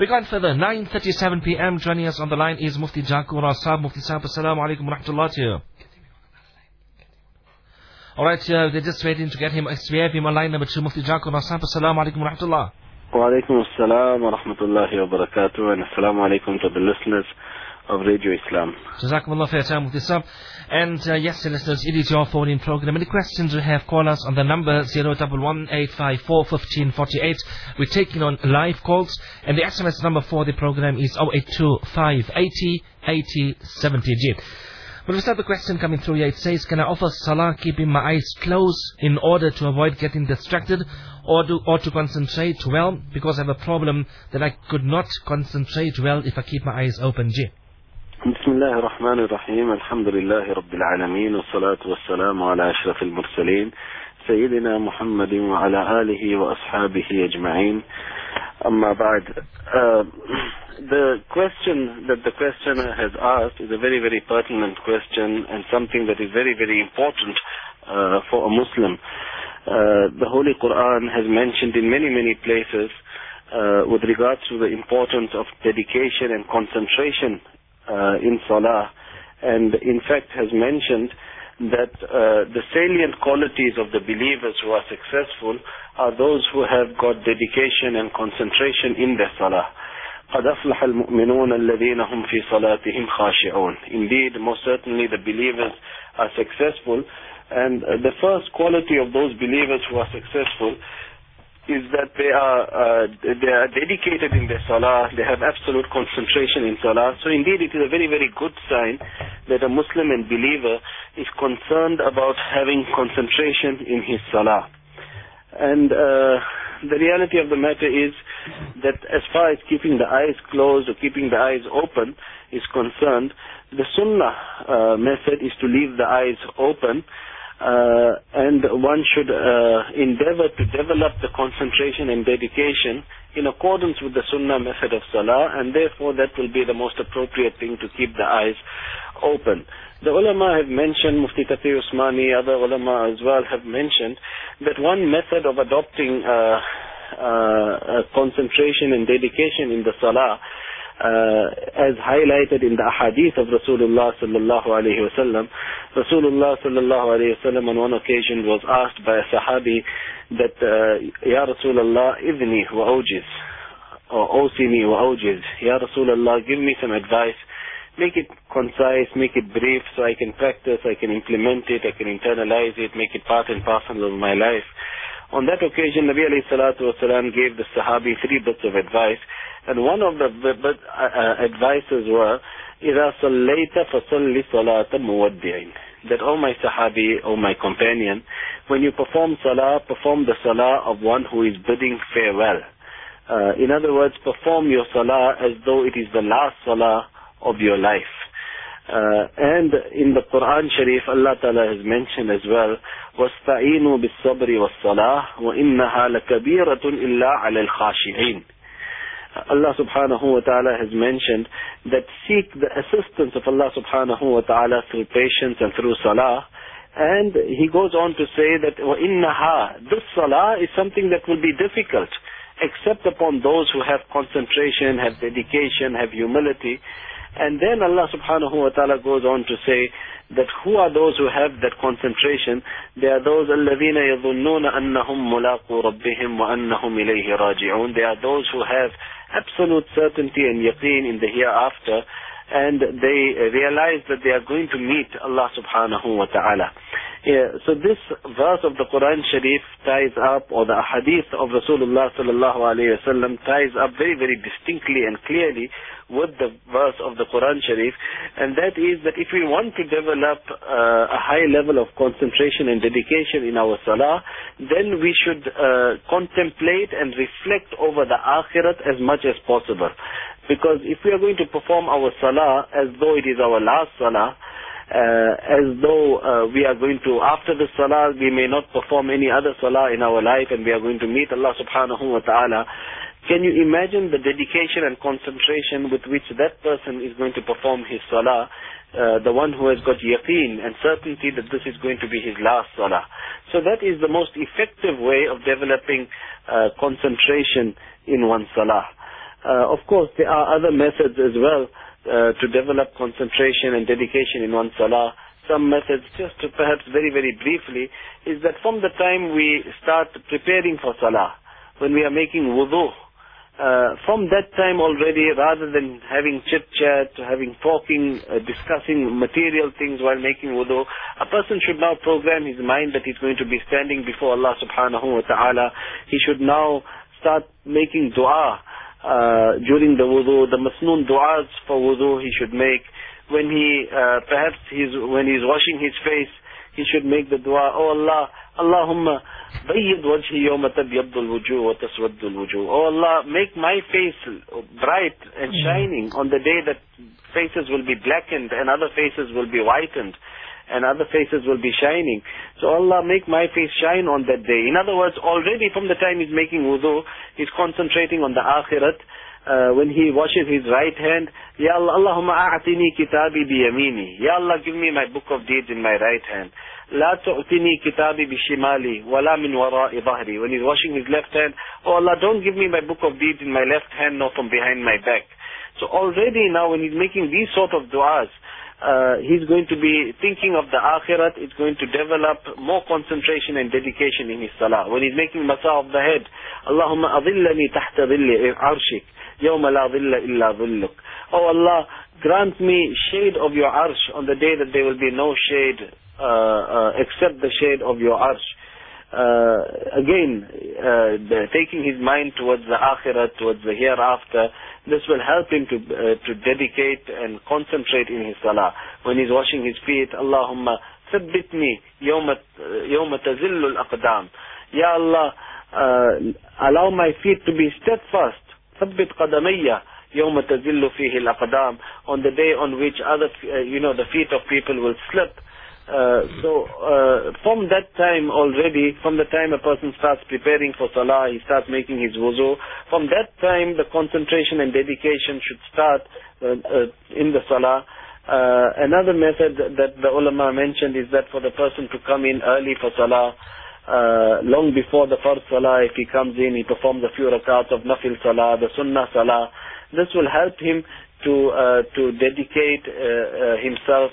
We go on further. 9.37 p.m. Joining us on the line is Mufti Jakhura Sahab. Mufti Sahib, Assalamu alaikum wa rahmatullah to you. Alright, uh, they're just waiting to get him. We have him on line number two. Mufti Jakhura Sahab. Assalamu alaikum wa rahmatullah. Wa assalam wa rahmatullahi wa barakatuh and assalamu alaikum to the listeners of Radio Islam. Jazakumullah your time with up. And uh, yes, listeners, it is your phone in program. Any questions you have, call us on the number 0118541548. We're taking on live calls. And the SMS number for the program is 082580 8070. But we start the question coming through here. It says, can I offer salah keeping my eyes closed in order to avoid getting distracted or to, or to concentrate well? Because I have a problem that I could not concentrate well if I keep my eyes open. Ji. بسم الله الرحمن الرحيم الحمد لله رب العالمين والصلاة والسلام على أشرف المرسلين سيدنا محمد وعلى آله وأصحابه أجمعين أما بعد uh, the question that the questioner has asked is a very very pertinent question and something that is very very important uh, for a Muslim uh, the Holy Quran has mentioned in many many places uh, with regards to the importance of dedication and concentration uh, in Salah, and in fact has mentioned that uh, the salient qualities of the believers who are successful are those who have got dedication and concentration in their Salah. قد أفلح المؤمنون الذين هم في صلاتهم خاشعون. Indeed, most certainly the believers are successful and the first quality of those believers who are successful is that they are uh, they are dedicated in their salah. They have absolute concentration in salah. So indeed, it is a very very good sign that a Muslim and believer is concerned about having concentration in his salah. And uh, the reality of the matter is that as far as keeping the eyes closed or keeping the eyes open is concerned, the sunnah uh, method is to leave the eyes open uh, and one should uh, endeavor to develop the concentration and dedication in accordance with the sunnah method of salah and therefore that will be the most appropriate thing to keep the eyes open. The ulama have mentioned, Mufti Taqi Usmani, other ulama as well have mentioned that one method of adopting uh, uh concentration and dedication in the salah uh, as highlighted in the ahadith of Rasulullah sallallahu alayhi wasallam. Rasulullah sallallahu alayhi wasallam on one occasion was asked by a sahabi that, uh, Ya Rasulullah, idni wa awjiz, or awsini wa awjiz. Ya Rasulullah, give me some advice. Make it concise, make it brief so I can practice, I can implement it, I can internalize it, make it part and parcel of my life. On that occasion, Nabi alayhi salatu wasalam gave the Sahabi three bits of advice. And one of the but, uh, uh, advices were, إِذَا صَلَّيْتَ فَصَلِّ صَلَاةَ مُوَدِّعٍ That, oh my Sahabi, oh my companion, when you perform salah, perform the salah of one who is bidding farewell. Uh, in other words, perform your salah as though it is the last salah of your life. Uh, and in the Quran Sharif, Allah Ta'ala has mentioned as well, وَاسْتَعِينُوا بِالصَّبْرِ وَالصَّلَاةِ وَإِنَّهَا لَكَبِيرَةٌ إِلَّا عَلَى الْخَاشِعِينَ Allah subhanahu wa ta'ala has mentioned that seek the assistance of Allah subhanahu wa ta'ala through patience and through salah. And he goes on to say that وَإِنَّهَا This salah is something that will be difficult except upon those who have concentration, have dedication, have humility. And then Allah subhanahu wa ta'ala goes on to say that who are those who have that concentration? They are those الَّذِينَ يَظُنُّونَ أَنَّهُمْ مُلَاقُوا رَبِّهِمْ وَأَنَّهُمْ إِلَيْهِ رَاجِعُونَ They are those who have absolute certainty and yaqeen in the hereafter and they realize that they are going to meet Allah subhanahu wa ta'ala. Yeah, so this verse of the Quran Sharif ties up, or the hadith of Rasulullah sallallahu alayhi wasallam ties up very, very distinctly and clearly with the verse of the Quran Sharif, and that is that if we want to develop uh, a high level of concentration and dedication in our salah, then we should uh, contemplate and reflect over the akhirat as much as possible. Because if we are going to perform our salah as though it is our last salah, as though uh, we are going to, after the salah, we may not perform any other salah in our life and we are going to meet Allah subhanahu wa ta'ala, can you imagine the dedication and concentration with which that person is going to perform his salah, uh, the one who has got yaqeen and certainty that this is going to be his last salah. So that is the most effective way of developing uh, concentration in one's salah. Uh, of course, there are other methods as well uh, to develop concentration and dedication in one's salah. Some methods, just to perhaps very, very briefly, is that from the time we start preparing for salah, when we are making wudu, uh, from that time already, rather than having chit-chat, having talking, uh, discussing material things while making wudu, a person should now program his mind that he's going to be standing before Allah subhanahu wa ta'ala. He should now start making dua uh, during the wudu, the masnoon du'as for wudu he should make. When he, uh, perhaps he's, when he's washing his face, he should make the dua, Oh Allah, Allahumma bayyid wajhi yawma tabyabdul wujuh wa taswaddul wujuh. Oh Allah, make my face bright and mm. shining on the day that faces will be blackened and other faces will be whitened and other faces will be shining. So Allah make my face shine on that day. In other words, already from the time he's making wudu, he's concentrating on the akhirat. Uh, when he washes his right hand, Ya Allah, Allahumma a'atini kitabi bi yamini. Ya Allah, give me my book of deeds in my right hand. لا تعطني كتابي بشمالي ولا من وراء ظهري. When he's washing his left hand, Oh Allah, don't give me my book of deeds in my left hand nor from behind my back. So already now when he's making these sort of du'as, uh, he's going to be thinking of the akhirat, it's going to develop more concentration and dedication in his salah. When he's making masa of the head, Allahumma adillani tahta dhilli arshik, yawma la dhilla illa dhilluk. Oh Allah, grant me shade of your arsh on the day that there will be no shade uh, uh, except the shade of your arsh Uh, again, uh, the, taking his mind towards the akhirat, towards the hereafter, this will help him to uh, to dedicate and concentrate in his salah. When he's washing his feet, Allahumma ثبتني يوم يوم تزل الأقدام. Ya Allah, uh, allow my feet to be steadfast. ثبت قدمي يوم تزل فيه الأقدام. On the day on which other, uh, you know, the feet of people will slip. Uh, so uh, from that time already, from the time a person starts preparing for salah, he starts making his wuzu. From that time, the concentration and dedication should start uh, uh in the salah. Uh, another method that the ulama mentioned is that for the person to come in early for salah, long before the first salah, if he comes in, he performs a few rakats of nafil salah, the sunnah salah. This will help him to uh, to dedicate uh, uh, himself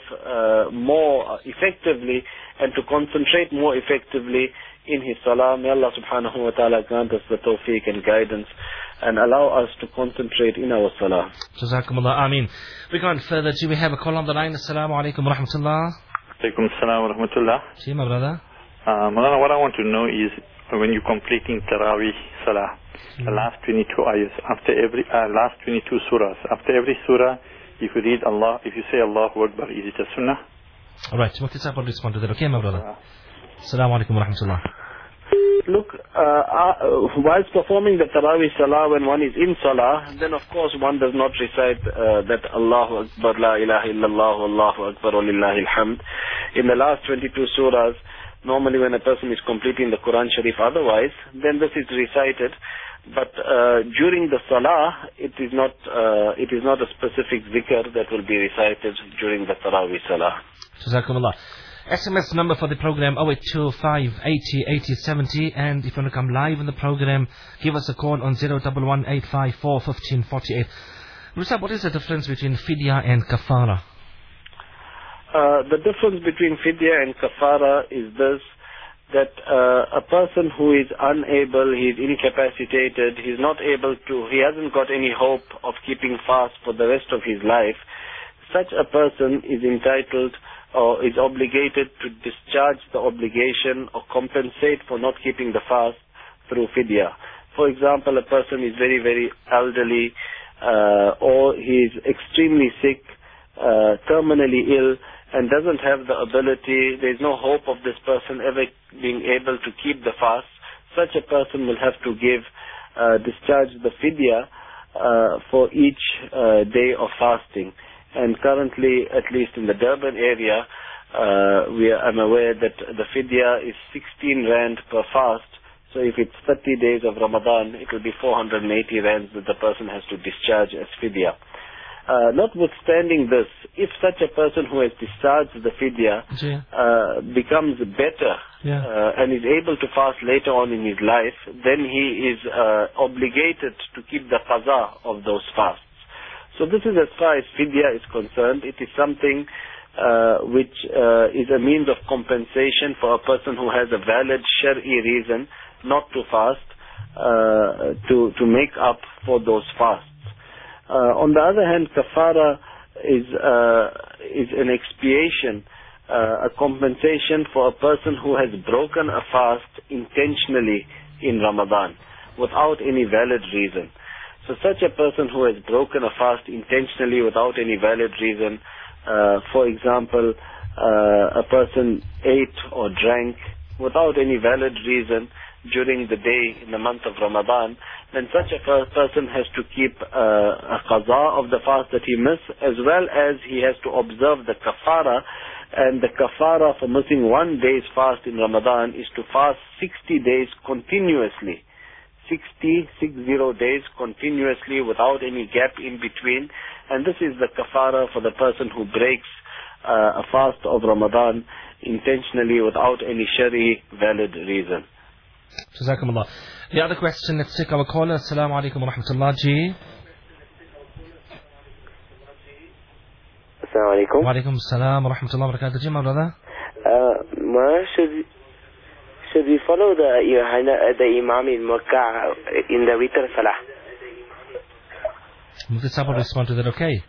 more effectively and to concentrate more effectively in his salah. May Allah subhanahu wa ta'ala grant us the tawfiq and guidance and allow us to concentrate in our salah. Jazakumullah. Ameen. We're going further. Do we have a call on the line? Assalamu alaikum wa rahmatullah. Alaikum assalam wa rahmatullah. See my brother. Uh, what I want to know is when you're completing Taraweeh Salah, the last 22 ayahs, after every, uh, last 22 surahs, after every surah, if you read Allah, if you say Allahu Akbar, is it a sunnah? Alright, Mufti Sahib will respond to that. Okay, my brother. Uh, Assalamu alaikum wa rahmatullah. Look, uh, uh, whilst performing the Taraweeh Salah when one is in Salah, then of course one does not recite uh, that Allahu Akbar, La ilaha illallah, Allahu Akbar, Lillahi alhamd. In the last 22 surahs, normally when a person is completing the Quran Sharif otherwise, then this is recited. But uh, during the salah, it is not uh, it is not a specific zikr that will be recited during the tarawih salah. Jazakumullah. SMS number for the program 0825 80 80 70 and if you want to come live in the program give us a call on 011 854 1548. Rusab, what is the difference between fidya and kafara? Uh, the difference between fidya and kafara is this that uh, a person who is unable, he is incapacitated, he is not able to, he hasn't got any hope of keeping fast for the rest of his life, such a person is entitled or is obligated to discharge the obligation or compensate for not keeping the fast through fidya. For example, a person is very, very elderly uh, or he is extremely sick, uh, terminally ill, and doesn't have the ability, there's no hope of this person ever being able to keep the fast, such a person will have to give, uh, discharge the fidya uh, for each uh, day of fasting. And currently, at least in the Durban area, uh, we are, I'm aware that the fidya is 16 rand per fast. So if it's 30 days of Ramadan, it will be 480 rands that the person has to discharge as fidya. Uh, notwithstanding this, if such a person who has discharged the fidya uh, becomes better Yeah. uh, and is able to fast later on in his life, then he is uh, obligated to keep the qaza of those fasts. So this is as far as fidya is concerned. It is something uh, which uh, is a means of compensation for a person who has a valid shari reason not to fast uh, to to make up for those fasts. Uh, on the other hand, kafara is uh, is an expiation, uh, a compensation for a person who has broken a fast intentionally in Ramadan without any valid reason. So such a person who has broken a fast intentionally without any valid reason, uh, for example, uh, a person ate or drank without any valid reason during the day in the month of Ramadan, then such a person has to keep uh, a qaza of the fast that he missed, as well as he has to observe the kafara. And the kafara for missing one day's fast in Ramadan is to fast 60 days continuously. 60, 60 days continuously without any gap in between. And this is the kafara for the person who breaks uh, a fast of Ramadan intentionally without any shari valid reason. Jazakumullah. The other question, let's take our caller. Assalamu alaikum wa rahmatullah. Assalamu alaikum. Wa alaikum assalam wa rahmatullah wa barakatuh. Ji, my brother. Uh, ma, should, should we follow the, uh, the Imam in Makkah uh, in the Witr Salah? Mufti Sahib will respond to that, okay?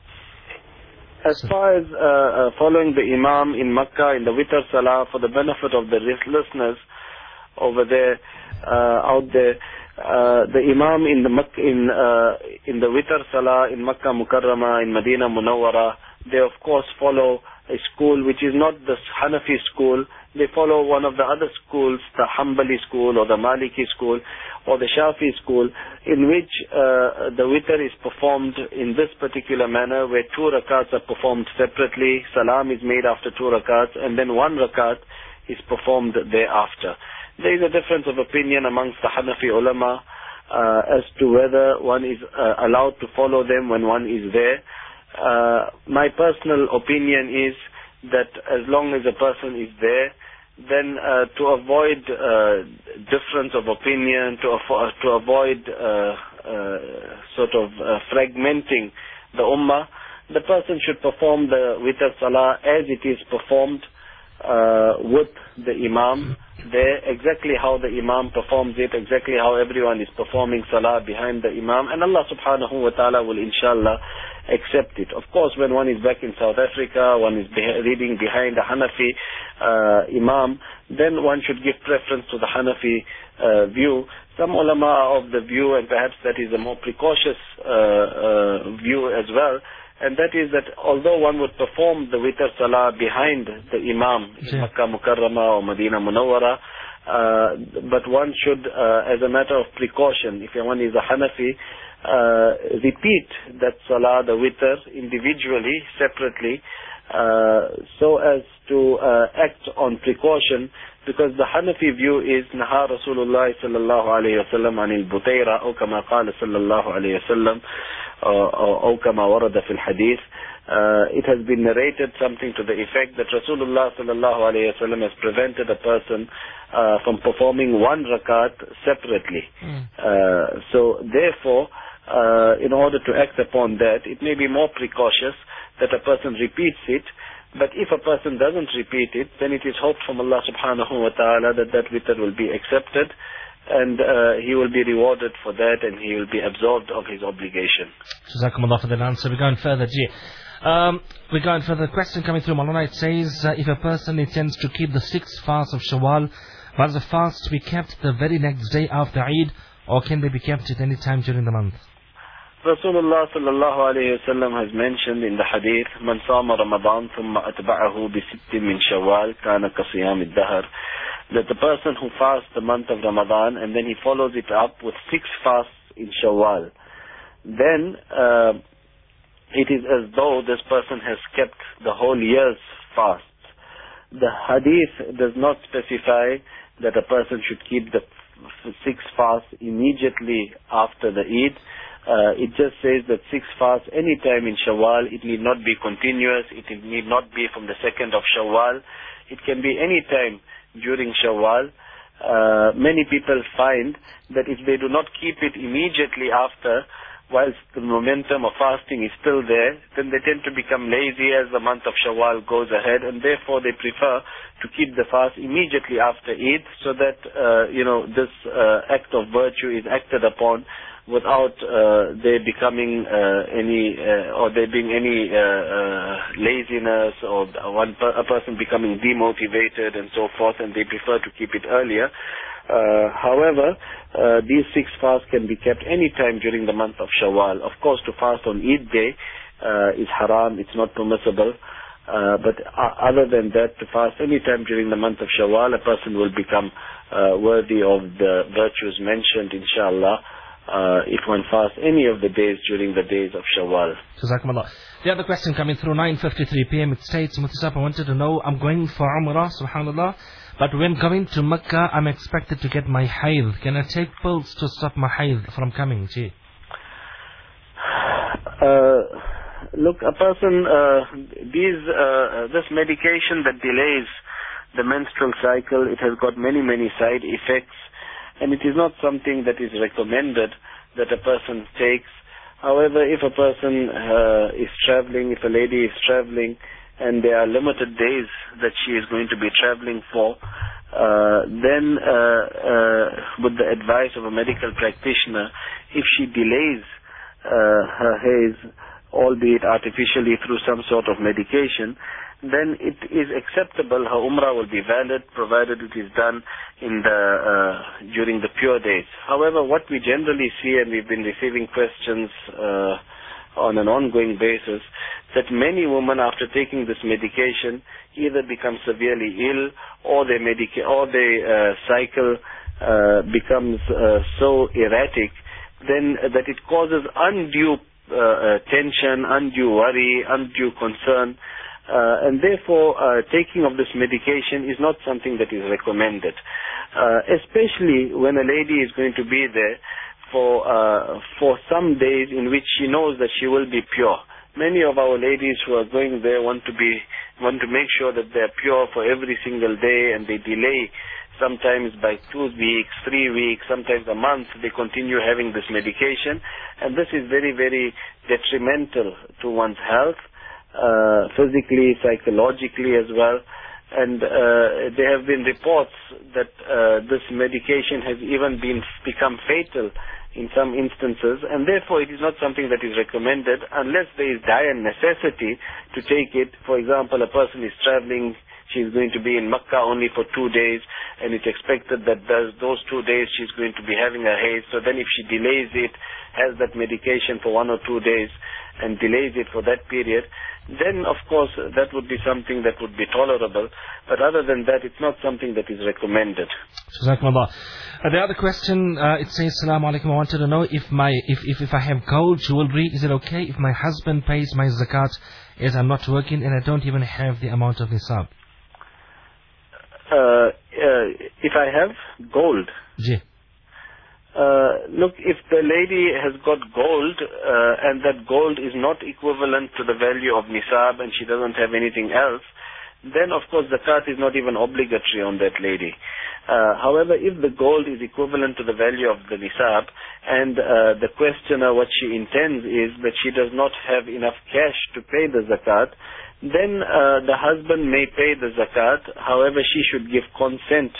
As far as uh, uh, following the Imam in Makkah in the Witr Salah for the benefit of the listeners over there, out there, uh, the Imam in the Mak- in uh, in the Witr Salah in Makkah Mukarrama in Medina Munawwara, they of course follow a school which is not the Hanafi school. They follow one of the other schools, the Hanbali school or the Maliki school or the Shafi school, in which uh, the witr is performed in this particular manner, where two rakats are performed separately, salam is made after two rakats, and then one rakat is performed thereafter. There is a difference of opinion amongst the Hanafi ulama uh, as to whether one is uh, allowed to follow them when one is there. Uh, my personal opinion is that as long as a person is there, then uh, to avoid uh, difference of opinion, to, affo- to avoid uh, uh, sort of uh, fragmenting the ummah, the person should perform the witr salah as it is performed uh, with the imam there, exactly how the imam performs it, exactly how everyone is performing salah behind the imam, and Allah subhanahu wa ta'ala will inshallah accept it. Of course, when one is back in South Africa, one is reading behind the Hanafi uh, imam, then one should give preference to the Hanafi uh, view. Some ulama of the view, and perhaps that is a more precautious uh, uh, view as well, and that is that although one would perform the witr salah behind the imam in Yeah. Makkah Mukarrama or Medina Munawwara, uh, but one should, uh, as a matter of precaution, if one is a Hanafi, uh, repeat that salah, the witr, individually, separately, uh, so as to uh, act on precaution, because the Hanafi view is نهى رسول الله صلى الله عليه وسلم عن البطيرة أو كما قال صلى الله عليه وسلم أو, أو, أو كما ورد في الحديث uh, it has been narrated something to the effect that Rasulullah sallallahu alayhi wasallam has prevented a person uh, from performing one rakat separately. Uh, so therefore, uh, in order to act upon that, it may be more precautious that a person repeats it. but if a person doesn't repeat it, then it is hoped from Allah subhanahu wa ta'ala that that witr will be accepted and uh, he will be rewarded for that and he will be absolved of his obligation. Jazakumullah for that answer. We're going further, Ji. Um, we're going further. Question coming through Malana. It says, uh, if a person intends to keep the sixth fast of Shawwal, must the fast be kept the very next day after Eid, or can they be kept at any time during the month? Rasulullah sallallahu alayhi wasallam has mentioned in the hadith, من صام رمضان ثم أتبعه بست من شوال كان كصيام الدهر that the person who fasts the month of Ramadan and then he follows it up with six fasts in Shawwal, then uh, it is as though this person has kept the whole year's fasts. The hadith does not specify that a person should keep the f- six fasts immediately after the Eid. uh, it just says that six fasts any time in Shawwal. It need not be continuous. It need not be from the second of Shawwal. It can be any time during Shawwal. Uh, many people find that if they do not keep it immediately after, whilst the momentum of fasting is still there, then they tend to become lazy as the month of Shawwal goes ahead, and therefore they prefer to keep the fast immediately after Eid, so that uh, you know this uh, act of virtue is acted upon without uh, there becoming uh, any uh, or there being any uh, uh, laziness or one per- a person becoming demotivated and so forth, and they prefer to keep it earlier. Uh, however, these six fasts can be kept any time during the month of Shawwal. Of course, to fast on Eid day uh, is haram; it's not permissible. Uh, but other than that, to fast any time during the month of Shawwal, a person will become uh, worthy of the virtues mentioned, inshallah. Uh, if one fasts any of the days during the days of Shawwal. Jazakumullah. The other question coming through 9.53 p.m. It states, Mutasab, I wanted to know, I'm going for Umrah, subhanAllah, but when going to Mecca, I'm expected to get my hayd. Can I take pills to stop my hayd from coming? Gee. Uh, look, a person, uh, these, uh, this medication that delays the menstrual cycle, it has got many, many side effects, and it is not something that is recommended that a person takes. However, if a person uh, is traveling, if a lady is traveling, and there are limited days that she is going to be traveling for, uh, then uh, uh, with the advice of a medical practitioner, if she delays uh, her haze, albeit artificially through some sort of medication, then it is acceptable. Her umrah will be valid, provided it is done in the uh, during the pure days. However, what we generally see, and we've been receiving questions uh, on an ongoing basis, that many women, after taking this medication, either become severely ill, or their medica- or their uh, cycle uh, becomes uh, so erratic, then that it causes undue uh, tension, undue worry, undue concern. Uh, and therefore, uh, taking of this medication is not something that is recommended, uh, especially when a lady is going to be there for uh, for some days in which she knows that she will be pure. Many of our ladies who are going there want to be want to make sure that they are pure for every single day, and they delay sometimes by two weeks, three weeks, sometimes a month. They continue having this medication, and this is very very detrimental to one's health uh, physically, psychologically as well. And uh, there have been reports that uh, this medication has even been become fatal in some instances, and therefore it is not something that is recommended unless there is dire necessity to take it. For example, a person is traveling, she is going to be in Makkah only for two days, and it's expected that those, two days she's going to be having a haze. So then if she delays it, has that medication for one or two days, and delays it for that period, then of course that would be something that would be tolerable. But other than that, it's not something that is recommended. Uh, the other question, uh, it says, Salaam alaikum, I wanted to know if my, if, if, if I have gold jewelry, is it okay if my husband pays my zakat as I'm not working and I don't even have the amount of nisab? Uh, uh, if I have gold. Uh, look, if the lady has got gold uh, and that gold is not equivalent to the value of nisab and she doesn't have anything else, then of course the zakat is not even obligatory on that lady. Uh, however, if the gold is equivalent to the value of the nisab and uh, the questioner what she intends is that she does not have enough cash to pay the zakat, then uh, the husband may pay the zakat. However, she should give consent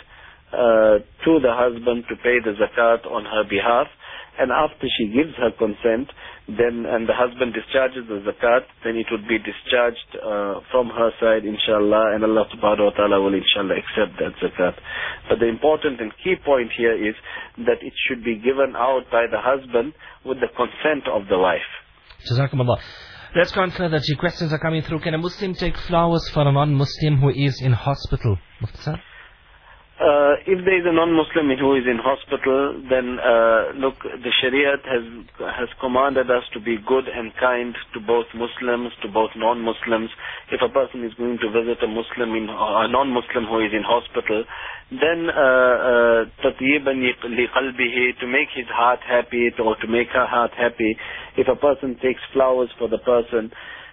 uh, to the husband to pay the zakat on her behalf. And after she gives her consent, then and the husband discharges the zakat, then it would be discharged uh, from her side, inshallah, and Allah subhanahu wa ta'ala will inshallah accept that zakat. But the important and key point here is that it should be given out by the husband with the consent of the wife. Jazakumullah. Let's go on further. G questions are coming through. Can a Muslim take flowers for a non-Muslim who is in hospital? Mufti? Uh, if there is a non-Muslim who is in hospital, then uh, look, the Shariat has has commanded us to be good and kind to both Muslims, to both non-Muslims. If a person is going to visit a Muslim in a non-Muslim who is in hospital, then tatyiban uh, liqalbihi to make his heart happy or to make her heart happy. If a person takes flowers for the person,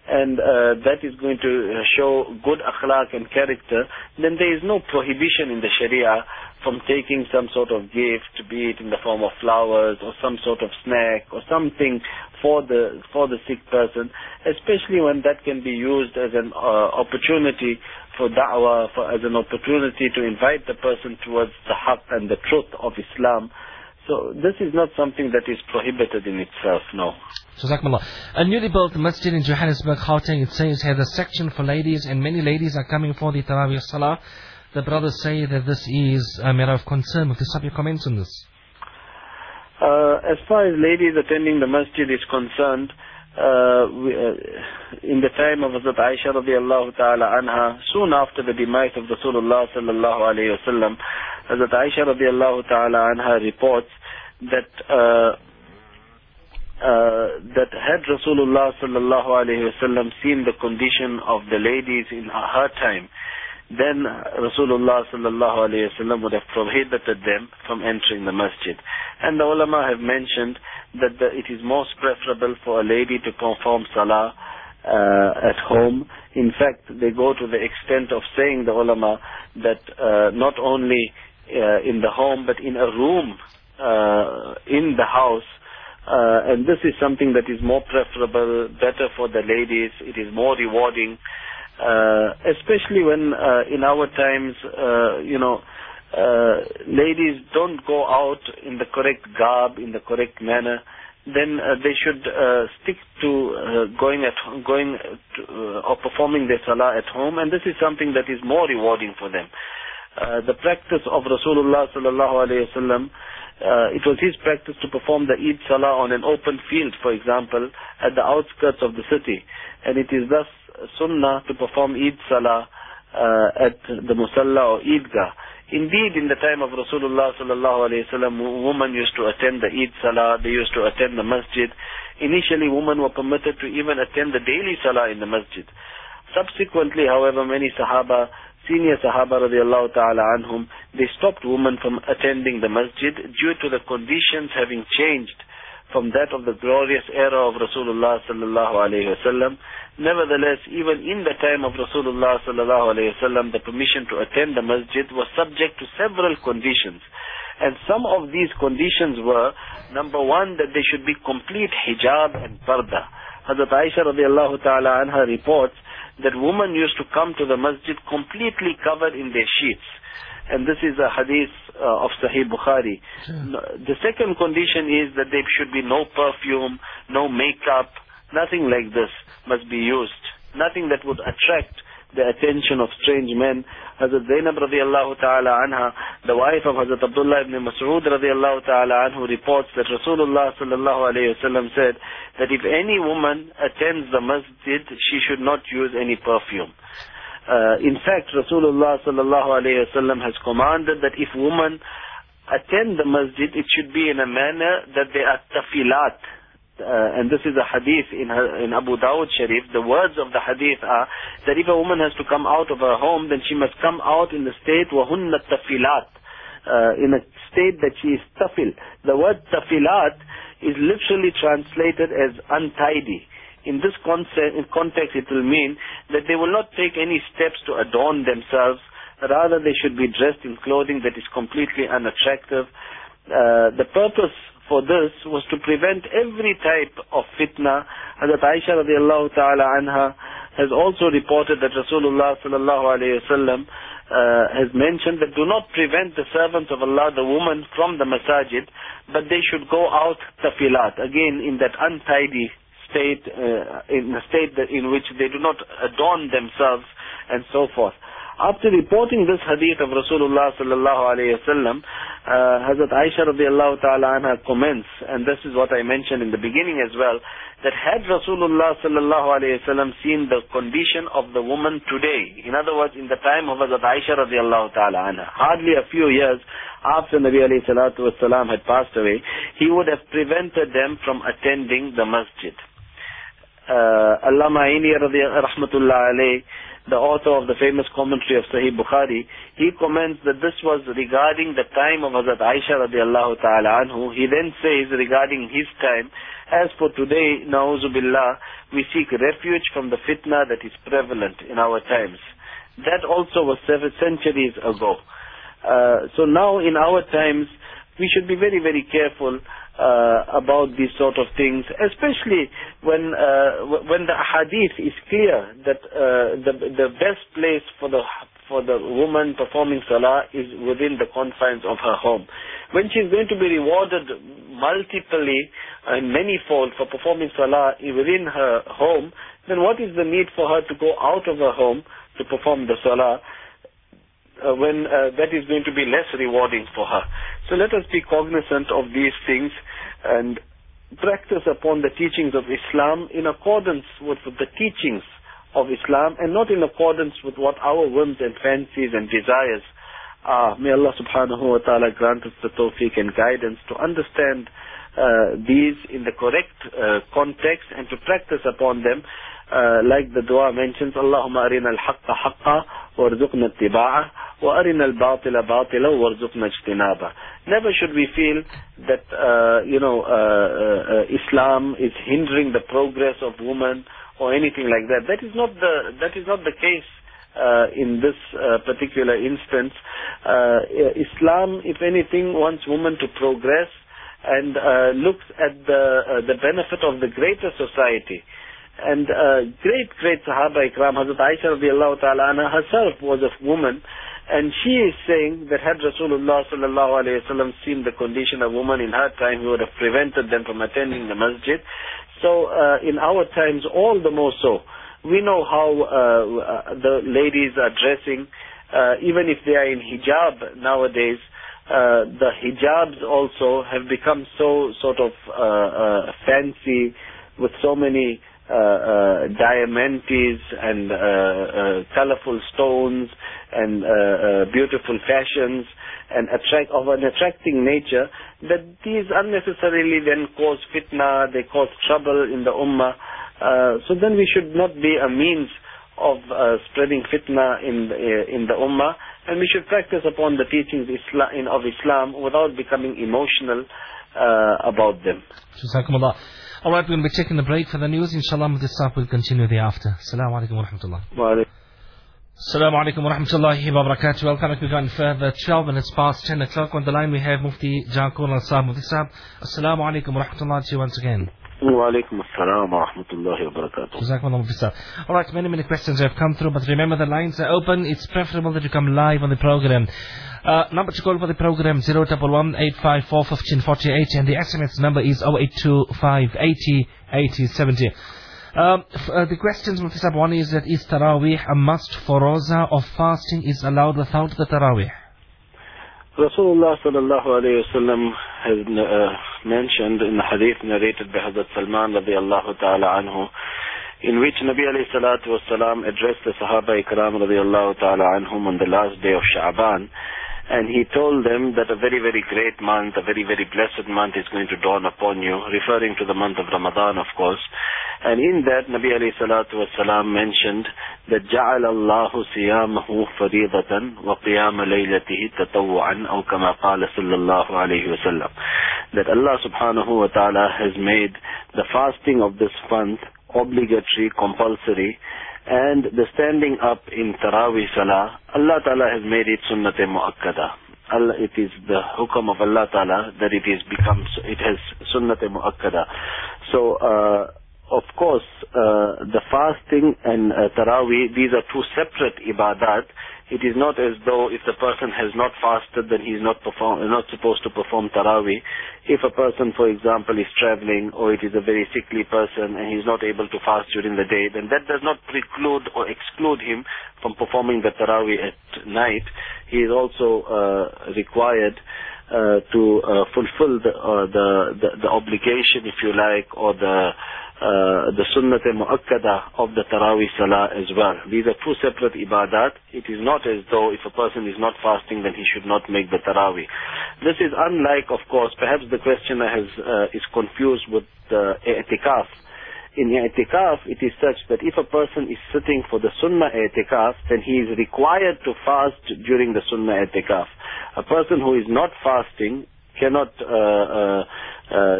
and uh, that is going to show good akhlaq and character, then there is no prohibition in the Sharia from taking some sort of gift, be it in the form of flowers or some sort of snack or something for the for the sick person, especially when that can be used as an uh, opportunity for da'wah, for, as an opportunity to invite the person towards the haqq and the truth of Islam. So this is not something that is prohibited in itself, no. Jazakumullah. A newly built masjid in Johannesburg, Gauteng, it says has a section for ladies and many ladies are coming for the Tarawih Salah. The brothers say that this is a matter of concern. Would you have your comments on this? Uh, as far as ladies attending the masjid is concerned, uh, we, uh, in the time of Hazrat Aisha radiallahu ta'ala anha, soon after the demise of Rasulullah sallallahu alayhi wasallam, Hazrat Aisha radiallahu ta'ala anha reports that uh, uh, that had Rasulullah sallallahu wasallam seen the condition of the ladies in her time, then Rasulullah sallallahu wasallam would have prohibited them from entering the masjid. And the ulama have mentioned that the, it is most preferable for a lady to perform salah uh, at home. In fact, they go to the extent of saying the ulama that uh, not only uh, in the home, but in a room uh, in the house. Uh, and this is something that is more preferable, better for the ladies. It is more rewarding, uh, especially when uh, in our times, uh, you know, uh, ladies don't go out in the correct garb, in the correct manner. Then uh, they should uh, stick to uh, going at going to, uh, or performing their salah at home, and this is something that is more rewarding for them. Uh, the practice of Rasulullah sallallahu alaihi wasallam, uh, it was his practice to perform the Eid Salah on an open field, for example, at the outskirts of the city. And it is thus sunnah to perform Eid Salah uh, at the Musalla or Eidgah. Indeed, in the time of Rasulullah sallallahu alaihi wasallam, women used to attend the Eid Salah, they used to attend the masjid. Initially, women were permitted to even attend the daily Salah in the masjid. Subsequently, however, many Sahaba senior Sahaba radiallahu ta'ala anhum, they stopped women from attending the masjid due to the conditions having changed from that of the glorious era of Rasulullah sallallahu alayhi wasallam. Nevertheless, even in the time of Rasulullah sallallahu alayhi wasallam, the permission to attend the masjid was subject to several conditions. And some of these conditions were, number one, that there should be complete hijab and parda. Hazrat Aisha radiallahu ta'ala anha reports that women used to come to the masjid completely covered in their sheets. And this is a hadith uh, of Sahih Bukhari. The second condition is that there should be no perfume, no makeup, nothing like this must be used. Nothing that would attract the attention of strange men. Hazrat Zainab radiallahu ta'ala anha, the wife of Hazrat Abdullah ibn Mas'ud radiallahu ta'ala anhu reports that Rasulullah sallallahu alayhi wasallam said that if any woman attends the masjid, she should not use any perfume. Uh, in fact, Rasulullah sallallahu alayhi wasallam has commanded that if women attend the masjid, it should be in a manner that they are tafilat, uh, and this is a hadith in, her, in Abu Dawud Sharif, the words of the hadith are that if a woman has to come out of her home, then she must come out in the state وَهُنَّ tafilat, uh, in a state that she is tafil. The word tafilat is literally translated as untidy. In this context, it will mean that they will not take any steps to adorn themselves. Rather, they should be dressed in clothing that is completely unattractive. Uh, the purpose for this was to prevent every type of fitna. Hazrat Aisha radiallahu ta'ala anha has also reported that Rasulullah sallallahu alayhi wasallam uh, has mentioned that do not prevent the servants of Allah, the women, from the masajid, but they should go out tafilat, again in that untidy state, uh, in a state that, in which they do not adorn themselves and so forth. After reporting this hadith of Rasulullah sallallahu alayhi wasallam, uh, Hazrat Aisha radiallahu ta'ala anha comments, and this is what I mentioned in the beginning as well, that had Rasulullah sallallahu alayhi wasallam seen the condition of the woman today, in other words, in the time of Hazrat Aisha radiallahu ta'ala anha, hardly a few years after Nabi alayhi salatu wasalam had passed away, he would have prevented them from attending the masjid. Uh, Allama Aini rahmatullah alayhi, the author of the famous commentary of Sahih Bukhari, he comments that this was regarding the time of Hazrat Aisha radiallahu ta'ala anhu. He then says regarding his time, as for today, na'uzubillah, we seek refuge from the fitna that is prevalent in our times. That also was seven centuries ago. Uh, so now in our times, we should be very, very careful uh, about these sort of things, especially when uh, when the hadith is clear that uh, the the best place for the for the woman performing salah is within the confines of her home. When she is going to be rewarded multiply and manyfold for performing salah within her home, then what is the need for her to go out of her home to perform the salah? Uh, when uh, that is going to be less rewarding for her. So let us be cognizant of these things and practice upon the teachings of Islam in accordance with the teachings of Islam and not in accordance with what our whims and fancies and desires are. May Allah subhanahu wa ta'ala grant us the tawfiq and guidance to understand uh, these in the correct uh, context and to practice upon them uh, like the dua mentions Allahumma arina al-haqqa haqqa warzuqna ittiba'ah wa arina al-batila batila warzuqna ijtinaba never should we feel that uh, you know uh, uh, Islam is hindering the progress of women or anything like that that is not the that is not the case uh, in this uh, particular instance. Uh, Islam, if anything, wants women to progress and uh, looks at the uh, the benefit of the greater society. And uh, great, great Sahaba Ikram, Hazrat Aisha radiallahu ta'ala herself was a woman, and she is saying that had Rasulullah sallallahu alayhi wa seen the condition of woman in her time, he would have prevented them from attending the masjid. So uh, in our times, all the more so. We know how uh, the ladies are dressing, uh, even if they are in hijab nowadays, uh, the hijabs also have become so sort of uh, uh, fancy with so many uh, uh, diamantes and uh, uh, colorful stones and uh, beautiful fashions and attract of an attracting nature that these unnecessarily then cause fitna, they cause trouble in the ummah. So then we should not be a means of spreading fitna in the, in the ummah, and we should practice upon the teachings of Islam without becoming emotional about them. Jazakumullah. All right, we're going to be taking the break for the news. Inshallah, with this up, we'll continue thereafter. Assalamu alaikum wa rahmatullah. Wa Assalamu alaikum wa rahmatullahi wa barakatuh. Welcome back again further. 12 minutes past 10 o'clock. On the line we have Mufti Jakhura Sahab. Mufti Sahab, Assalamu alaikum wa rahmatullah to once again. Alaikum assalam wa rahmatullahi wa barakatuh. Jazakumullah All right, many, many questions have come through, but remember the lines are open. It's preferable that you come live on the program. Uh, number to call for the program 011 854 1548 and the SMS number is 082 580 8070. Um, uh, the questions, Mufti Sahab, one is that is Taraweeh a must for Rosa or fasting is allowed without the Taraweeh? Rasulullah sallallahu alayhi has uh, mentioned in the hadith narrated by Hazrat Salman radiallahu ta'ala anhu, in which Nabi alayhi salatu addressed the Sahaba ikram radiallahu ta'ala anhum on the last day of Sha'ban, and he told them that a very, very great month, a very, very blessed month is going to dawn upon you, referring to the month of Ramadan, of course. And in that, Nabi alayhi salatu wasalam mentioned that جعل الله صيامه فريضة وقيام ليلته تطوعا أو كما قال صلى الله عليه وسلم. That Allah subhanahu wa ta'ala has made the fasting of this month obligatory, compulsory, and the standing up in Taraweeh Salah, Allah Ta'ala has made it sunnat muakkada. Allah, it is the hukam of Allah Ta'ala that it is becomes, it has sunnat muakkada. So, uh, of course, uh, the fasting and uh, Taraweeh, these are two separate ibadat. It is not as though if the person has not fasted, then he is not perform, not supposed to perform Taraweeh. If a person, for example, is traveling or it is a very sickly person and he is not able to fast during the day, then that does not preclude or exclude him from performing the Taraweeh at night. He is also uh, required uh, to uh, fulfill the, uh, the, the the obligation, if you like, or the uh, the sunnat muakkada of the Taraweeh Salah as well. These are two separate ibadat. It is not as though if a person is not fasting, then he should not make the Taraweeh. This is unlike, of course, perhaps the questioner has uh, is confused with the i'tikaf. In i'tikaf, it is such that if a person is sitting for the sunnah i'tikaf, then he is required to fast during the sunnah i'tikaf. A person who is not fasting cannot uh, uh, uh,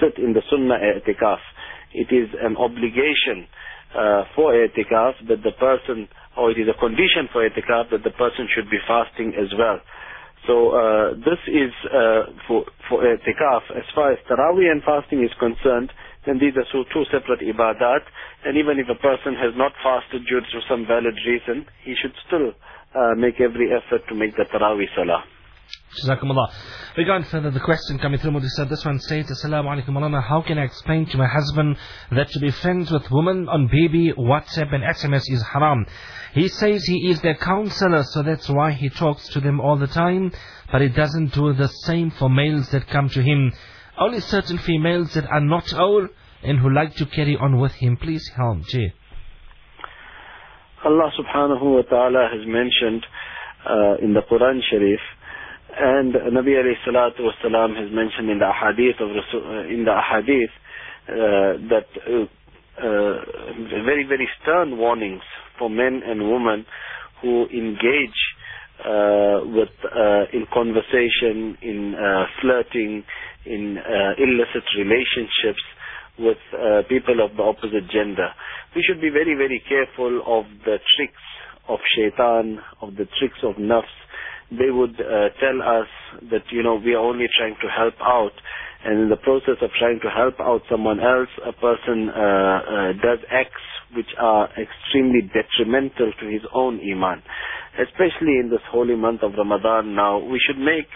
sit in the sunnah i'tikaf it is an obligation uh, for i'tikaf that the person, or it is a condition for i'tikaf that the person should be fasting as well. So uh, this is uh, for for i'tikaf. As far as tarawih and fasting is concerned, then these are two separate ibadat. And even if a person has not fasted due to some valid reason, he should still uh, make every effort to make the tarawih salah. Jazakumullah. We go on further. The question coming through, Mufti Sahab, this one states, Assalamu alaikum Maulana, how can I explain to my husband that to be friends with women on BB, WhatsApp and SMS is haram? He says he is their counselor, so that's why he talks to them all the time, but he doesn't do the same for males that come to him. Only certain females that are not old and who like to carry on with him. Please help, Jay. Allah subhanahu wa ta'ala has mentioned uh, in the Quran Sharif and Nabi alayhi salatu has mentioned in the ahadith of Rasul, uh, in the ahadith uh, that uh, uh, very very stern warnings for men and women who engage uh, with uh, in conversation, in flirting, in illicit relationships with people of the opposite gender. We should be very very careful of the tricks of shaitan, of the tricks of nafs they would uh, tell us that, you know, we are only trying to help out. And in the process of trying to help out someone else, a person uh, uh, does acts which are extremely detrimental to his own iman. Especially in this holy month of Ramadan now, we should make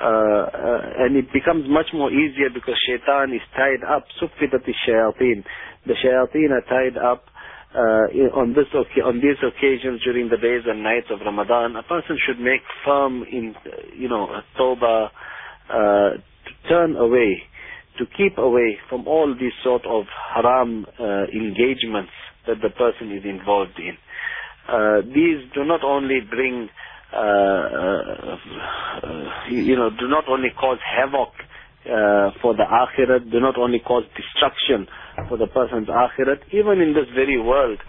uh, uh, and it becomes much more easier because shaitan is tied up. Suffidat shayateen. The shayateen are tied up uh, on this on these occasions during the days and nights of Ramadan, a person should make firm in you know a tawbah, uh, to turn away, to keep away from all these sort of haram uh, engagements that the person is involved in. Uh, these do not only bring uh, uh, you know do not only cause havoc uh, for the akhirat, do not only cause destruction for the person's akhirat, even in this very world,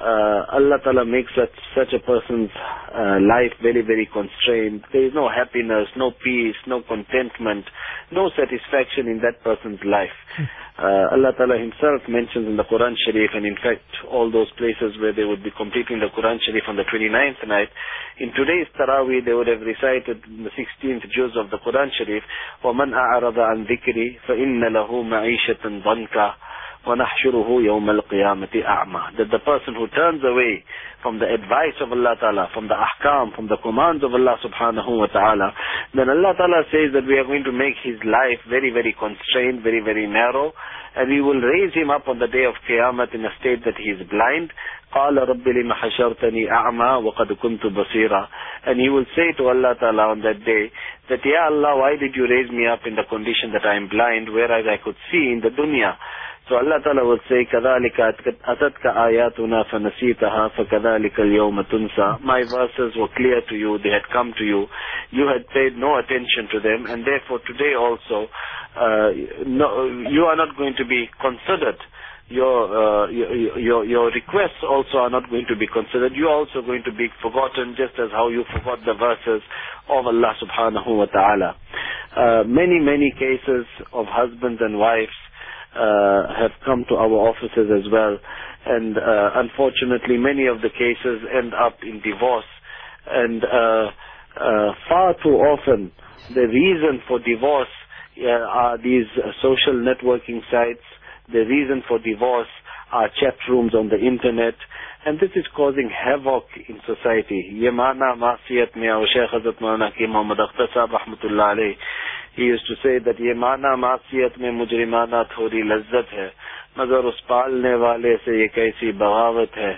uh, Allah Ta'ala makes such, such a person's uh, life very, very constrained. There is no happiness, no peace, no contentment, no satisfaction in that person's life. Uh, Allah Ta'ala himself mentions in the Quran Sharif and in fact all those places where they would be completing the Quran Sharif on the 29th night. In today's Taraweeh they would have recited the 16th juz of the Quran Sharif وَمَنْ أَعْرَضَ عَنْ ذِكْرِ فَإِنَّ لَهُ مَعِيشَةً ضَنْكَ وَنَحْشُرُهُ يَوْمَ الْقِيَامَةِ أَعْمَى That the person who turns away from the advice of Allah Ta'ala, from the ahkam, from the commands of Allah Subhanahu Wa Ta'ala, then Allah Ta'ala says that we are going to make his life very, very constrained, very, very narrow, and we will raise him up on the day of Qiyamah in a state that he is blind. قال رب لم حشرتني أعمى وقد كنت بصيرا and he will say to Allah Ta'ala on that day that Ya Allah why did you raise me up in the condition that I am blind whereas I could see in the dunya so Allah Ta'ala will say, كَذَلِكَ أَتَتْكَ آيَاتُنَا فَنَسِيتَهَا فَكَذَلِكَ الْيَوْمَ تُنْسَى My verses were clear to you, they had come to you. You had paid no attention to them, and therefore today also, uh, no, you are not going to be considered. Your, uh, your, your, your requests also are not going to be considered. You are also going to be forgotten just as how you forgot the verses of Allah subhanahu wa ta'ala. Uh, many, many cases of husbands and wives uh, have come to our offices as well. And uh, unfortunately, many of the cases end up in divorce. And uh, uh, far too often, the reason for divorce uh, are these social networking sites, The reason for divorce are chat rooms on the internet. And this is causing havoc in society. ये माना मासियत में और शेख हजरत मौलाना की मोहम्मद अख्तर साहब रहमतुल्लाह अलैह He is to see that یہ مانا معصیت میں مجرمانہ تھوڑی لذت ہے مگر اس پالنے والے سے یہ کیسی بغاوت ہے؟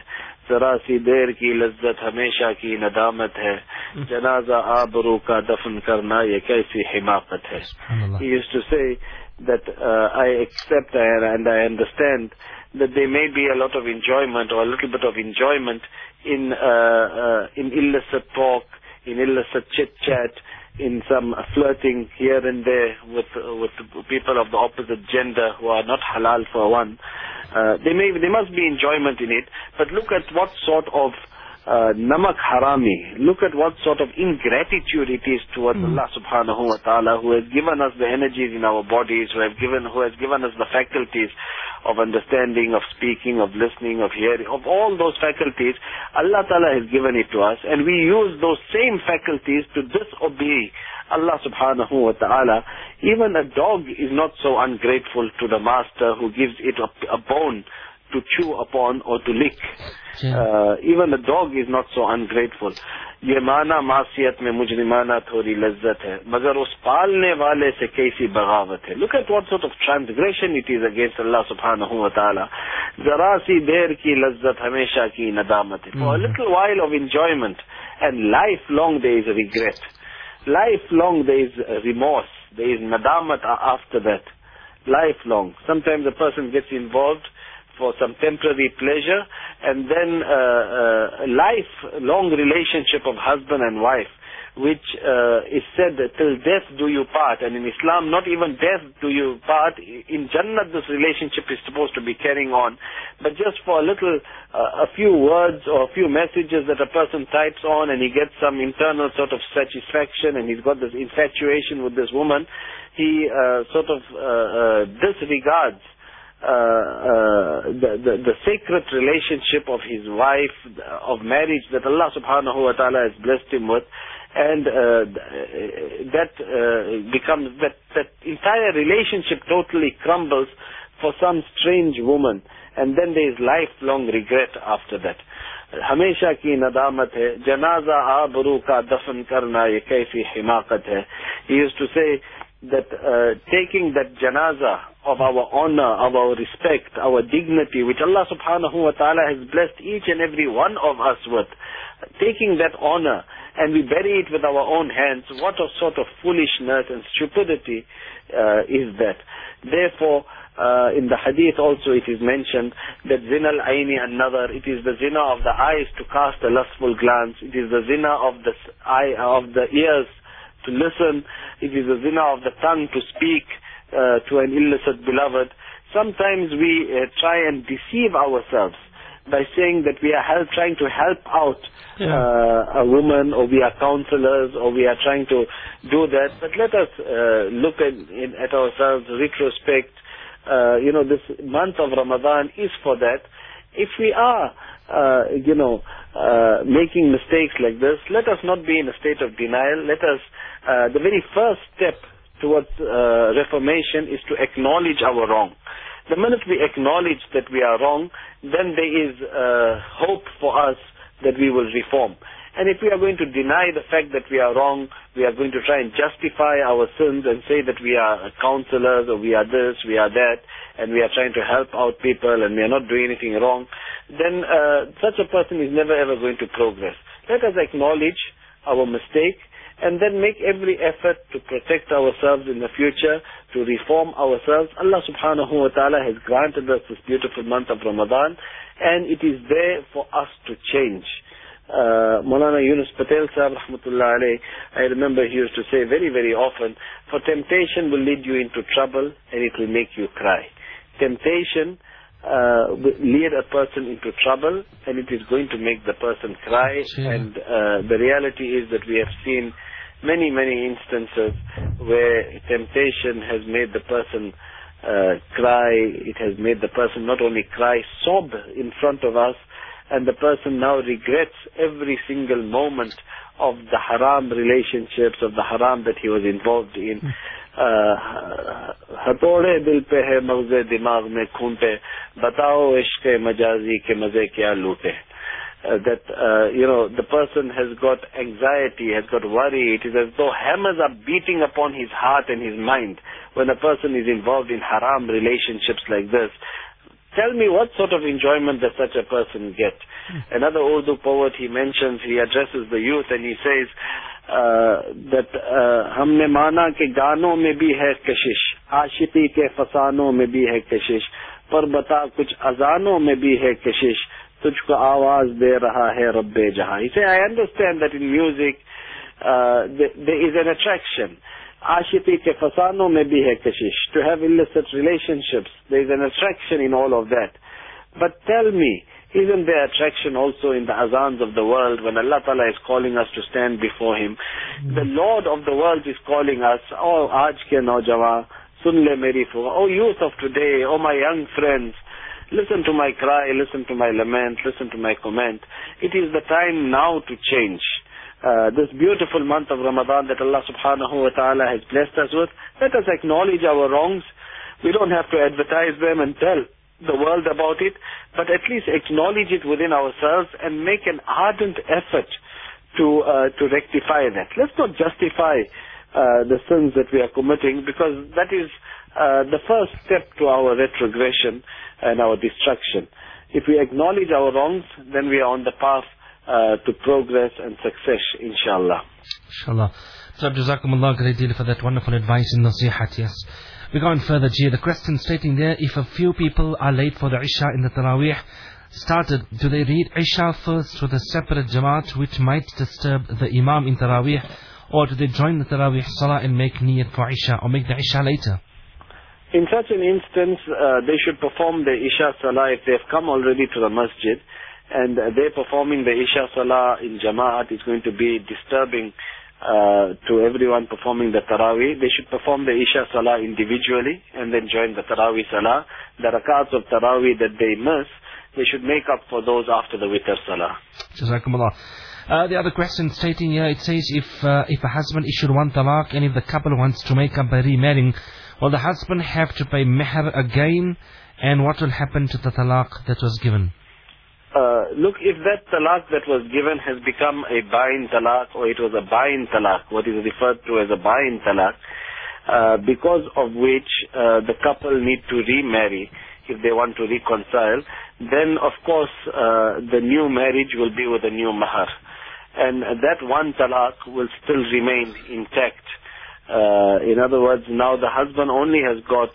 ذرا سی دیر کی لذت ہمیشہ کی ندامت ہے۔ جنازہ آبرو کا دفن کرنا یہ کیسی حماقت ہے؟ Used to say that I accept and I understand that there may be a lot of enjoyment or a little bit of enjoyment in uh, uh, in illicit talk, in illicit chit chat, in some flirting here and there with with people of the opposite gender who are not halal for one. Uh, there may there must be enjoyment in it, but look at what sort of uh, namak harami. Look at what sort of ingratitude it is towards Allah subhanahu wa ta'ala who has given us the energies in our bodies, who have given, who has given us the faculties of understanding, of speaking, of listening, of hearing, of all those faculties. Allah ta'ala has given it to us and we use those same faculties to disobey Allah subhanahu wa ta'ala. Even a dog is not so ungrateful to the master who gives it a, a bone to chew upon or to lick. Yeah. Uh, even a dog is not so ungrateful. ये माना मासियत में मुजरिमाना थोड़ी लज्जत है मगर उस पालने वाले से कैसी बगावत है look at what sort of transgression it is against Allah subhanahu wa ta'ala जरा सी देर की लज्जत हमेशा की नदामत है for a little while of enjoyment and lifelong there is regret lifelong there is remorse there is nadamat after that lifelong sometimes a person gets involved for some temporary pleasure and then uh, uh, lifelong relationship of husband and wife which uh, is said that till death do you part. And in Islam not even death do you part. In Jannah this relationship is supposed to be carrying on. But just for a little uh, a few words or a few messages that a person types on and he gets some internal sort of satisfaction and he's got this infatuation with this woman he uh, sort of uh, disregards uh, uh, the, the, sacred relationship of his wife, of marriage that Allah subhanahu wa ta'ala has blessed him with. And uh, that uh, becomes, that, that entire relationship totally crumbles for some strange woman. And then there is lifelong regret after that. ہمیشہ کی ندامت ہے جنازہ آبرو ka دفن karna یہ کیسی حماقت hai. He used to say that uh, taking that janaza of our honor, of our respect, our dignity, which Allah subhanahu wa ta'ala has blessed each and every one of us with, taking that honor and we bury it with our own hands, what a sort of foolishness and stupidity uh, is that. Therefore, uh, in the hadith also it is mentioned that zina al-aini another, it is the zina of the eyes to cast a lustful glance, it is the zina of the eye, of the ears to listen, it is the zina of the tongue to speak uh, to an illicit beloved. Sometimes we uh, try and deceive ourselves by saying that we are help, trying to help out Yeah. uh, a woman or we are counselors or we are trying to do that. But let us uh, look at, in, at ourselves, retrospect. Uh, you know, this month of Ramadan is for that. If we are, uh, you know, uh, making mistakes like this, let us not be in a state of denial. Let us, uh, the very first step towards uh, reformation is to acknowledge our wrong. The minute we acknowledge that we are wrong, then there is uh, hope for us that we will reform. And if we are going to deny the fact that we are wrong, we are going to try and justify our sins and say that we are counselors or we are this, we are that, and we are trying to help out people and we are not doing anything wrong, then uh, such a person is never ever going to progress. Let us acknowledge our mistake and then make every effort to protect ourselves in the future, to reform ourselves. Allah subhanahu wa ta'ala has granted us this beautiful month of Ramadan and it is there for us to change. Uh, Maulana Yunus Patel Sahib rahmatullah I remember he used to say very, very often, for temptation will lead you into trouble and it will make you cry. Temptation uh, lead a person into trouble and it is going to make the person cry Sure. and uh, the reality is that we have seen many, many instances where temptation has made the person uh, cry, it has made the person not only cry, sob in front of us, and the person now regrets every single moment of the haram relationships, of the haram that he was involved in. ہتوڑے دل پہ ہے مغز دماغ میں کھونٹے۔ بتاؤ عشق مجازی کے مزے کیا لوٹے۔ Person has got anxiety upon mind heart and person mind when in person is like this. Relation me like this tell me does such of person get Another Urdu poet he mentions, he addresses the youth and he says uh, that ہم نے مانا کہ گانوں میں بھی ہے کشش عاشقی کے فسانوں میں بھی ہے کشش پر بتا کچھ اذانوں میں بھی ہے کشش تجھ کو آواز دے رہا ہے رب جہاں اسے I understand that in music there is an attraction عاشقی کے فسانوں میں بھی ہے کشش to have relationships there is an attraction in all of that but tell me isn't there attraction also in the azans of the world when Allah Ta'ala is calling us to stand before Him the Lord of the world is calling us oh aaj ke naujawan sun le meri fuga oh youth of today oh my young friends Listen to my cry, listen to my lament, listen to my comment. It is the time now to change. Uh, this beautiful month of Ramadan that Allah subhanahu wa ta'ala has blessed us with, let us acknowledge our wrongs. We don't have to advertise them and tell the world about it, but at least acknowledge it within ourselves and make an ardent effort to uh, to rectify that. Let's not justify uh, the sins that we are committing because that is uh, the first step to our retrogression and our destruction. If we acknowledge our wrongs, then we are on the path uh, to progress and success, inshallah. Inshallah. Jazakumullah great deal for that wonderful advice in Nasihat, yes. We're going further, G. The question stating there, if a few people are late for the Isha in the Taraweeh, started, do they read Isha first with a separate Jamaat which might disturb the Imam in Taraweeh, or do they join the Taraweeh Salah and make niyat for Isha, or make the Isha later? In such an instance, uh, they should perform the Isha Salah if they've come already to the masjid and they're performing the Isha Salah in Jama'at is going to be disturbing uh, to everyone performing the Taraweeh. They should perform the Isha Salah individually and then join the Taraweeh Salah. The rakats of Taraweeh that they miss, they should make up for those after the Witr Salah. Jazakumullah. Uh, the other question stating here, it says if uh, if a husband issued one talaq and if the couple wants to make up by remarrying, will the husband have to pay meher again? And what will happen to the talaq that was given? Uh, look, if that talaq that was given has become a bain talaq or it was a bain talaq, what is referred to as a bain talaq, uh, because of which uh, the couple need to remarry if they want to reconcile, then of course uh, the new marriage will be with a new mahar. And that one talaq will still remain intact. Uh, in other words, now the husband only has got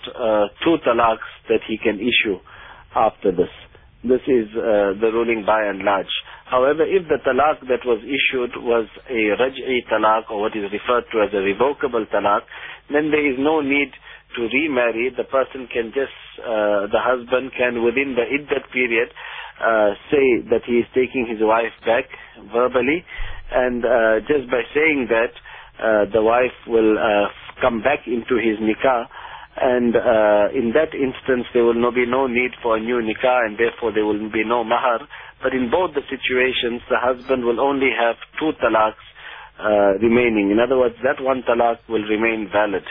two talaqs that he can issue after this. This is uh, the ruling by and large. However, if the talaq that was issued was a raj'i talaq or what is referred to as a revocable talaq, then there is no need to remarry. The person can just, uh, the husband can within the iddat period uh, say that he is taking his wife back verbally and uh, just by saying that uh, the wife will uh, come back into his nikah and uh, in that instance there will no, be no need for a new nikah and therefore there will be no mahar. But in both the situations, the husband will only have two talaqs uh, remaining. In other words, that one talaq will remain valid.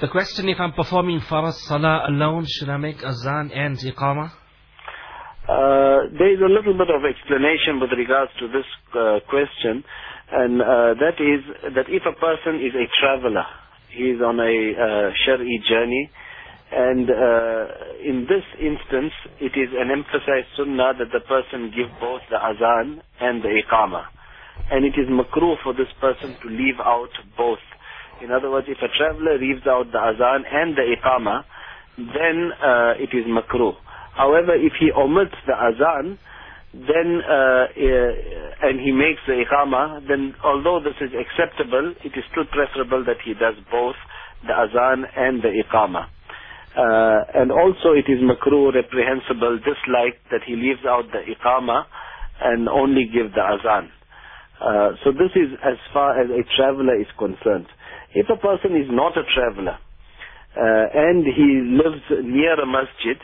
The question if I'm performing Farz Salah alone, should I make Azan and Iqamah? Uh, there is a little bit of explanation with regards to this uh, question, and uh, that is that if a person is a traveler, he is on a uh, Shari journey, and uh, in this instance, it is an emphasized sunnah that the person give both the azan and the iqamah. And it is makruh for this person to leave out both. In other words, if a traveler leaves out the azan and the iqamah, then uh, it is makruh. However, if he omits the azan, then uh, uh, and he makes the iqama, then although this is acceptable, it is still preferable that he does both the azan and the iqama. Uh, and also it is makruh, reprehensible, dislike that he leaves out the iqama and only give the azan. Uh, so this is as far as a traveler is concerned. If a person is not a traveler uh, and he lives near a masjid,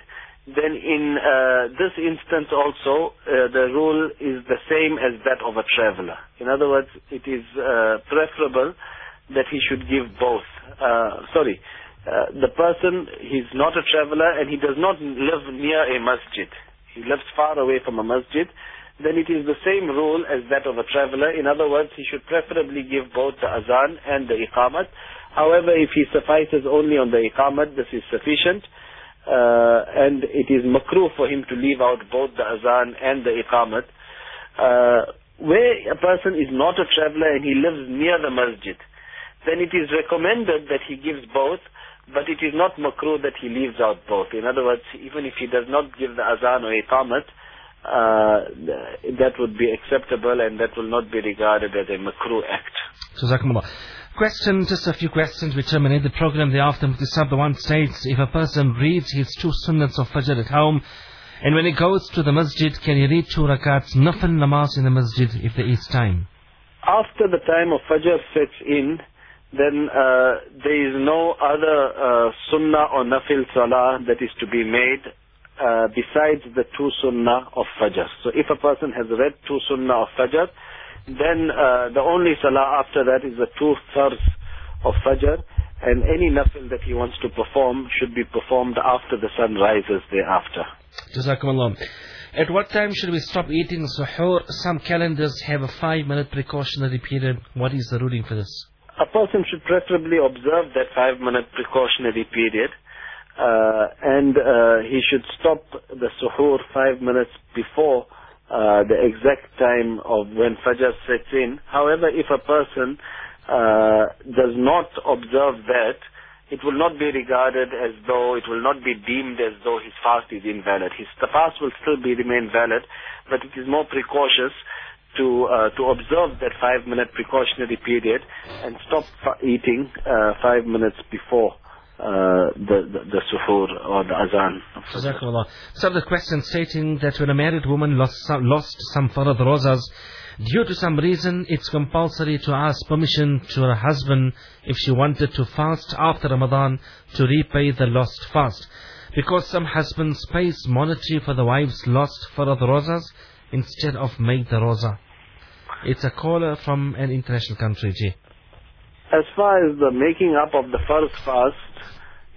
then in uh, this instance also uh, the rule is the same as that of a traveler. In other words, it is uh, preferable that he should give both. Uh, sorry, uh, the person, he's not a traveler and he does not live near a masjid. He lives far away from a masjid. Then it is the same rule as that of a traveler. In other words, he should preferably give both the azan and the iqamat. However, if he suffices only on the iqamat, this is sufficient. Uh, and it is makruh for him to leave out both the azan and the iqamat. Uh, where a person is not a traveler and he lives near the masjid, then it is recommended that he gives both, but it is not makruh that he leaves out both. In other words, even if he does not give the azan or iqamat, uh, that would be acceptable and that will not be regarded as a makruh act. Jazakumullah. Question, just a few questions. We terminate the program thereafter. Mufti the one states, if a person reads his two sunnats of Fajr at home, and when he goes to the masjid, can he read two rakats, nafil namaz in the masjid if there is time? After the time of Fajr sets in, then uh, there is no other uh, sunnah or nafil salah that is to be made uh, besides the two sunnah of Fajr. So if a person has read two sunnah of Fajr, then uh, the only salah after that is the two thirds of Fajr, and any nafil that he wants to perform should be performed after the sun rises thereafter. Jazakumullah. At what time should we stop eating suhoor? Some calendars have a five minute precautionary period. What is the ruling for this? A person should preferably observe that five minute precautionary period. Uh, and uh, he should stop the suhoor five minutes before uh, the exact time of when Fajr sets in. However, if a person uh, does not observe that, it will not be regarded as though, it will not be deemed as though his fast is invalid. His fast will still be remain valid, but it is more precautious to uh, to observe that five minute precautionary period and stop eating uh, five minutes before uh, the, the, the suhoor or the azan. Jazakallah. So the question stating that when a married woman lost some, lost some farad rozas, Due to some reason, it's compulsory to ask permission to her husband if she wanted to fast after Ramadan to repay the lost fast. Because some husbands pays monetary for the wife's lost farad rozas instead of make the roza. It's a caller from an international country, G. As far as the making up of the first fast,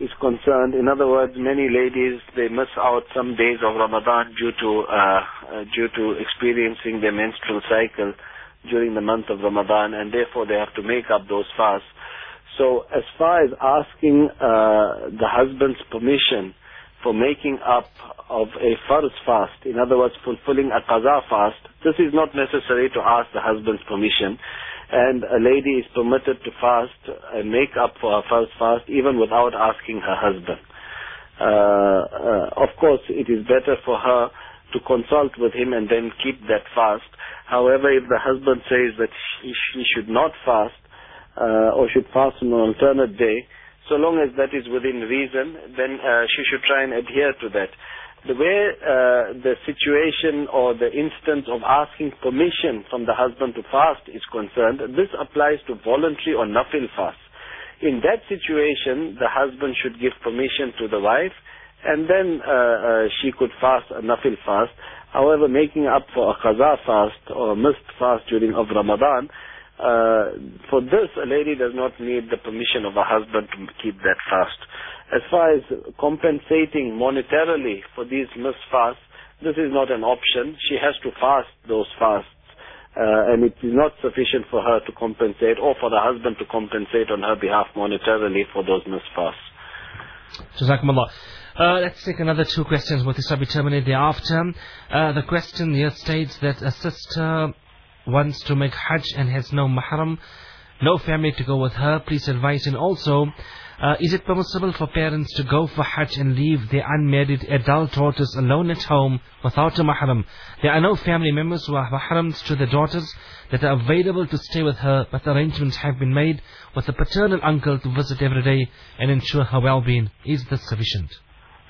is concerned. In other words, many ladies they miss out some days of Ramadan due to uh, uh, due to experiencing their menstrual cycle during the month of Ramadan, and therefore they have to make up those fasts. So, as far as asking uh, the husband's permission for making up of a farz fast, in other words, fulfilling a qaza fast, this is not necessary to ask the husband's permission and a lady is permitted to fast and make up for her first fast even without asking her husband. Uh, uh, of course, it is better for her to consult with him and then keep that fast. However, if the husband says that she, she should not fast uh, or should fast on an alternate day, so long as that is within reason, then uh, she should try and adhere to that the way uh, the situation or the instance of asking permission from the husband to fast is concerned, this applies to voluntary or nafil fast. In that situation, the husband should give permission to the wife, and then uh, uh, she could fast a nafil fast. However, making up for a qaza fast or a missed fast during of Ramadan, uh, for this, a lady does not need the permission of her husband to keep that fast. As far as compensating monetarily for these missed fasts, this is not an option. She has to fast those fasts. Uh, and it is not sufficient for her to compensate or for the husband to compensate on her behalf monetarily for those missed fasts. Jazakumullah. Uh, let's take another two questions. To be terminated thereafter? Uh, the question here states that a sister wants to make Hajj and has no mahram, no family to go with her. Please advise. And also, uh, is it permissible for parents to go for Hajj and leave their unmarried adult daughters alone at home without a mahram? There are no family members who are mahrams to the daughters that are available to stay with her, but arrangements have been made with a paternal uncle to visit every day and ensure her well-being. Is this sufficient?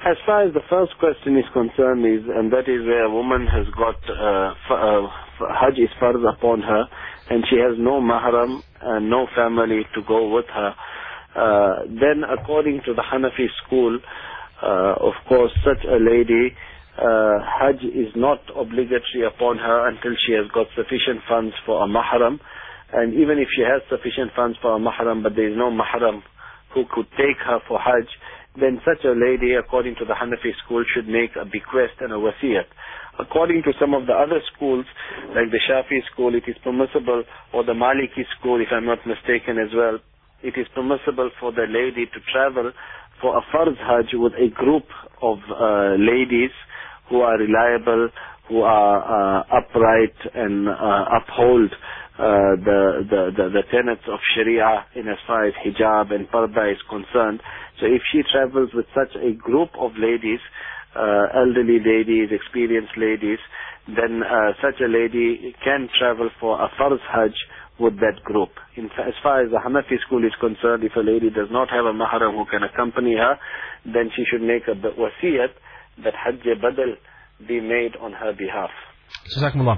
As far as the first question is concerned, is and that is where a woman has got uh, uh, Hajj is farz upon her, and she has no mahram and no family to go with her. Uh, then according to the Hanafi school, uh, of course, such a lady, uh, Hajj is not obligatory upon her until she has got sufficient funds for a mahram. And even if she has sufficient funds for a mahram, but there is no mahram who could take her for Hajj, then such a lady, according to the Hanafi school, should make a bequest and a wasiyat. According to some of the other schools, like the Shafi school, it is permissible, or the Maliki school, if I'm not mistaken as well, it is permissible for the lady to travel for a farz hajj with a group of uh, ladies who are reliable, who are uh, upright and uh, uphold uh, the, the, the, the tenets of Sharia in as far as hijab and parda is concerned. So if she travels with such a group of ladies, uh, elderly ladies, experienced ladies, then uh, such a lady can travel for a farz hajj with that group. In, as far as the Hanafi school is concerned, if a lady does not have a mahram who can accompany her, then she should make a wasiyat that hajj badal be made on her behalf. Jazakumullah.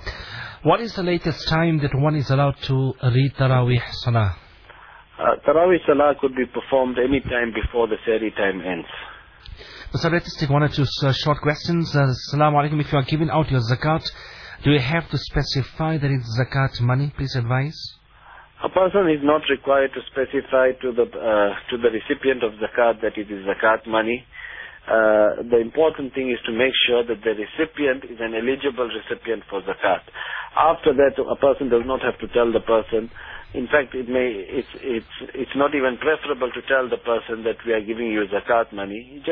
What is the latest time that one is allowed to read Taraweeh Salah? Uh, Tarawih Salah could be performed any time before the Sehri time ends. So let's take one or two uh, short questions. Uh, Assalamu alaikum. If you are giving out your zakat, do you have to specify that it's zakat money? Please advise. A person is not required to specify to the uh, to the recipient of zakat that it is zakat money. Uh, the important thing is to make sure that the recipient is an eligible recipient for zakat. After that, a person does not have to tell the person. In fact, it may it's it's it's not even preferable to tell the person that we are giving you zakat money. Just